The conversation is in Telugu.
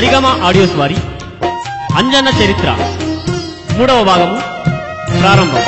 సరిగమ ఆడియోస్ వారి అంజన్న చరిత్ర మూడవ భాగము ప్రారంభం.